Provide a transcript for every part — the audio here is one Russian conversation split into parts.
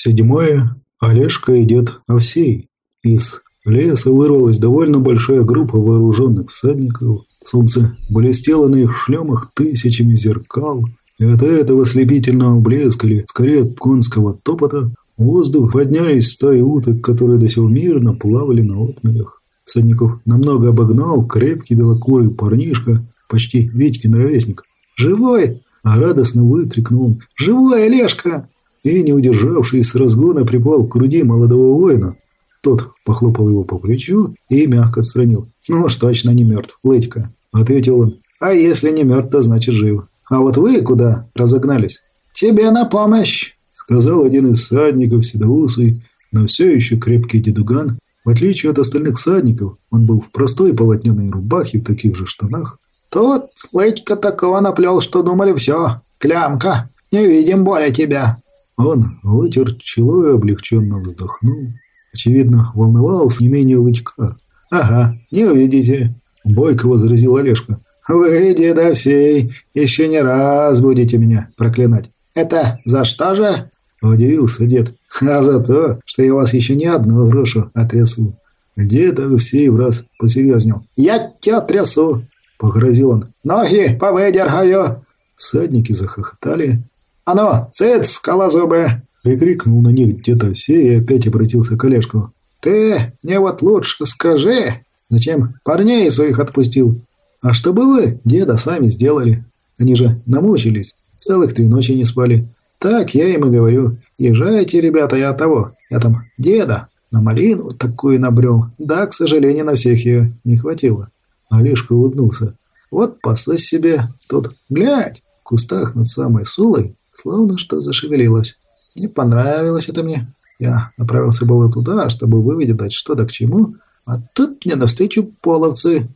Седьмое. Олежка и дед Овсей. Из леса вырвалась довольно большая группа вооруженных всадников. Солнце блестело на их шлемах тысячами зеркал, и от этого слепительного блеска или, скорее, от конского топота, в воздух поднялись стаи уток, которые до сих мирно плавали на отмелях. Всадников намного обогнал крепкий белокурый парнишка, почти Витькин ровесник. «Живой!» – а радостно выкрикнул он. «Живой, Олежка!» И, не удержавшись с разгона, припал к груди молодого воина. Тот похлопал его по плечу и мягко отстранил. «Ну уж точно не мертв, Лытька», – ответил он. «А если не мертв, то значит жив. А вот вы куда разогнались?» «Тебе на помощь!» – сказал один из всадников, седоусый, но все еще крепкий дедуган. В отличие от остальных всадников, он был в простой полотняной рубахе в таких же штанах. «Тут Лытька такого наплел, что думали все. Клямка, не видим более тебя!» Он вытер чело и облегченно вздохнул. Очевидно, волновался не менее лычка. «Ага, не увидите», – бойко возразил Олежка. «Вы, деда всей, еще не раз будете меня проклинать. Это за что же?» – удивился дед. «А за то, что я вас еще не одну грушу отрясу». Деда всей в раз посерьезнел. «Я тебя трясу!» – погрозил он. «Ноги повыдергаю!» Садники захохотали. «А ну, цыц, скалозубы!» Прикрикнул на них где-то все и опять обратился к Олежку. «Ты мне вот лучше скажи, зачем парней своих отпустил? А чтобы вы, деда, сами сделали. Они же намучились, целых три ночи не спали. Так я им и говорю. Езжайте, ребята, я того. Я там деда на малину такую набрел. Да, к сожалению, на всех ее не хватило». Олежка улыбнулся. «Вот пасусь себе. Тут, глядь, в кустах над самой Сулой Словно что зашевелилось. Не понравилось это мне. Я направился было туда, чтобы выведать что да к чему, а тут мне навстречу половцы.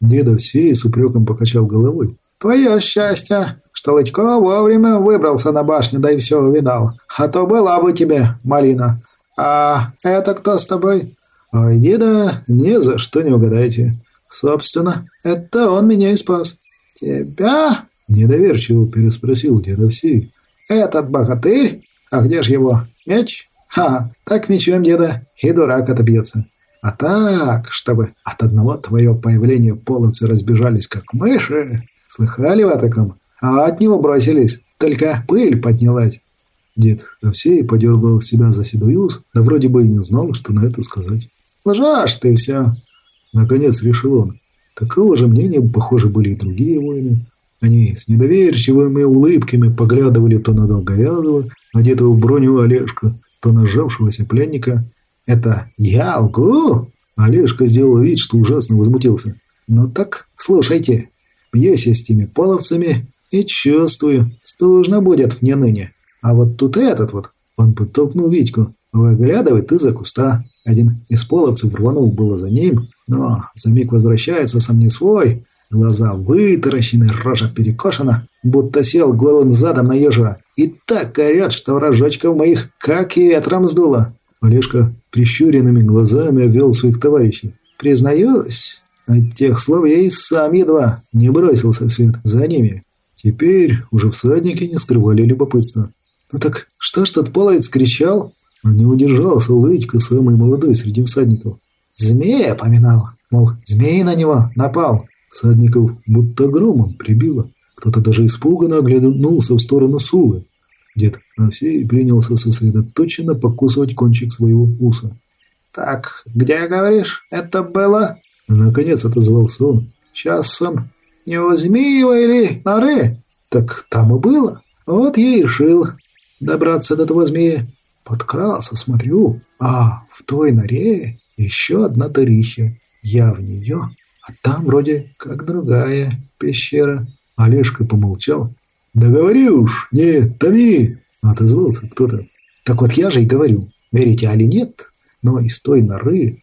Деда все с упреком покачал головой. «Твое счастье, что Лычко вовремя выбрался на башню, да и все увидал. А то была бы тебе малина. А это кто с тобой?» «Ой, деда, ни за что не угадаете. Собственно, это он меня и спас». «Тебя?» – недоверчиво переспросил деда Всей. «Этот богатырь? А где ж его? Меч? Ха, так мечом деда и дурак отобьется. А так, чтобы от одного твоего появления половцы разбежались, как мыши. Слыхали вы о таком? А от него бросились, только пыль поднялась». Дед Овсей подергал себя за седой да вроде бы и не знал, что на это сказать. «Лжешь ты все!» Наконец решил он. Такого же мнения, похоже, были и другие воины. Они с недоверчивыми улыбками поглядывали то на долговязого, одетого в броню Олежка, то на сжавшегося пленника. «Это я лгу?» Олежка сделал вид, что ужасно возмутился. «Ну так, слушайте, бьюсь с теми половцами и чувствую, стужно будет мне ныне. А вот тут этот вот...» Он подтолкнул Витьку. Выглядывает из-за куста. Один из половцев рванул было за ним, но за миг возвращается сам не свой, Глаза вытаращены, рожа перекошена, будто сел голым задом на ежа. И так орет, что рожочков моих как ветром сдуло. Олежка прищуренными глазами обвел своих товарищей. Признаюсь, от тех слов я и сам едва не бросился вслед за ними. Теперь уже всадники не скрывали любопытства. «Ну так что ж тот половец кричал?» А не удержался Лытька, самый молодой среди всадников. «Змея поминал, мол, змей на него напал, Садников будто громом прибило. Кто-то даже испуганно оглянулся в сторону Сулы. Дед Овсей принялся сосредоточенно покусывать кончик своего уса. «Так, где, говоришь, это было?» Наконец отозвался он. «Часом не у Змеева или норы?» «Так там и было. Вот я и решил добраться до того змея. Подкрался, смотрю, а в той норе еще одна дырища. Я в нее а там вроде как другая пещера. Олежка помолчал. «Да говори уж, не томи!» Отозвался кто-то. «Так вот я же и говорю, верите али нет, но из той норы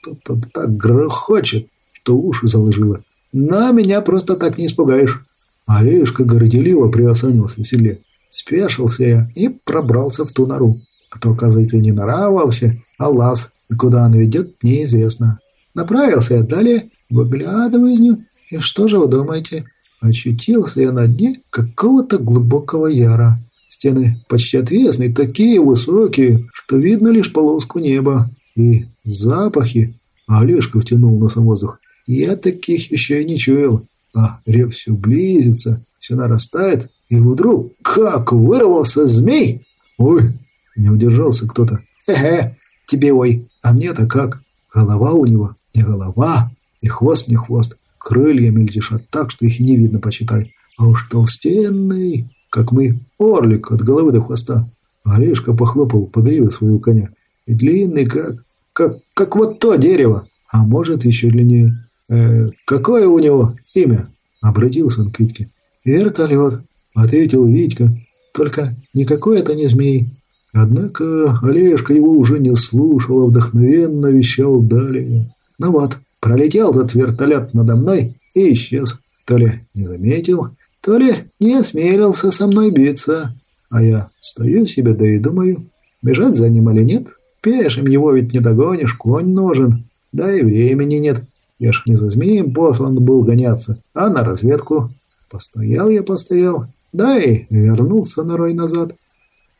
что-то так грохочет, что уши заложило. На меня просто так не испугаешь». Олежка горделиво приосанился в селе. Спешился я и пробрался в ту нору. А то, оказывается, не нора вовсе, а лаз. И куда он ведет, неизвестно. Направился я далее Выглядываю и что же вы думаете? Очутился я на дне какого-то глубокого яра. Стены почти отвесные, такие высокие, что видно лишь полоску неба. И запахи. Олежка втянул носом воздух. Я таких еще и не чуял. А рев все близится, все нарастает, и вдруг как вырвался змей! Ой, не удержался кто-то. Эге, тебе ой, а мне-то как? Голова у него не голова, и хвост не хвост. Крылья мельтешат так, что их и не видно, почитай. А уж толстенный, как мы, орлик от головы до хвоста. Олежка похлопал по гриве своего коня. И длинный, как, как, как вот то дерево, а может еще длиннее. Э, какое у него имя? Обратился он к Витьке. Вертолет, ответил Витька. Только никакой это не змей. Однако Олежка его уже не слушал, а вдохновенно вещал далее. Ну вот, пролетел этот вертолет надо мной и исчез. То ли не заметил, то ли не осмелился со мной биться. А я стою себе да и думаю, бежать за ним или нет. Пешим его ведь не догонишь, конь нужен. Да и времени нет. Я ж не за змеем послан был гоняться, а на разведку. Постоял я, постоял, да и вернулся на рой назад.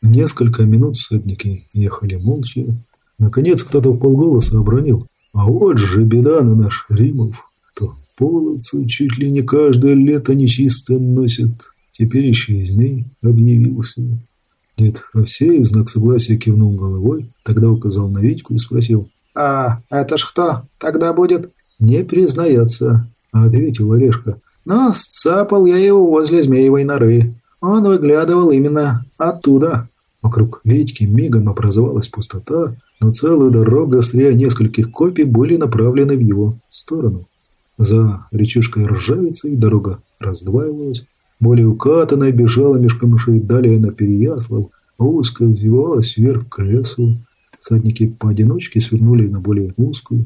Несколько минут всадники ехали молча. Наконец кто-то в полголоса обронил. А вот же беда на наш Римов. То половцы чуть ли не каждое лето нечисто носят. Теперь еще и змей объявился. Дед Овсеев в знак согласия кивнул головой, тогда указал на Витьку и спросил. «А это ж кто тогда будет?» «Не признается», — ответил Орешка. «Но сцапал я его возле змеевой норы. Он выглядывал именно оттуда». Вокруг Витьки мигом образовалась пустота, но целая дорога с нескольких копий были направлены в его сторону. За речушкой Ржавицей дорога раздваивалась, более укатанная бежала меж камышей далее на Переяслав, а узкая взвивалась вверх к лесу. Садники поодиночке свернули на более узкую.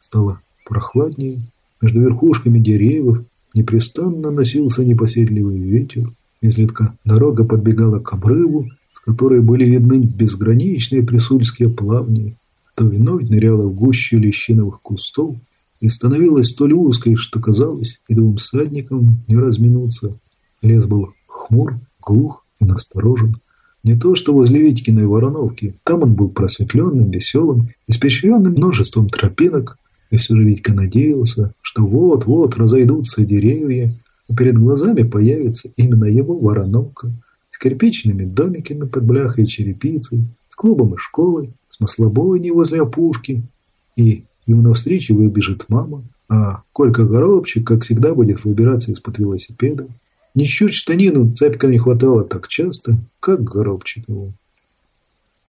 Стало прохладнее. Между верхушками деревьев непрестанно носился непоседливый ветер. Изредка дорога подбегала к обрыву, которой были видны безграничные присульские плавни, то вновь ныряла в гущу лещиновых кустов и становилась столь узкой, что казалось, и двум всадникам не разминуться. Лес был хмур, глух и насторожен. Не то, что возле Витькиной Вороновки. Там он был просветленным, веселым, испещренным множеством тропинок, и все же Витька надеялся, что вот-вот разойдутся деревья, а перед глазами появится именно его Вороновка – кирпичными домиками под бляхой и черепицей, с клубом и школой, с маслобойней возле опушки. И ему навстречу выбежит мама, а Колька Горобчик, как всегда, будет выбираться из-под велосипеда. Ничуть штанину цепка не хватало так часто, как Горобчикову.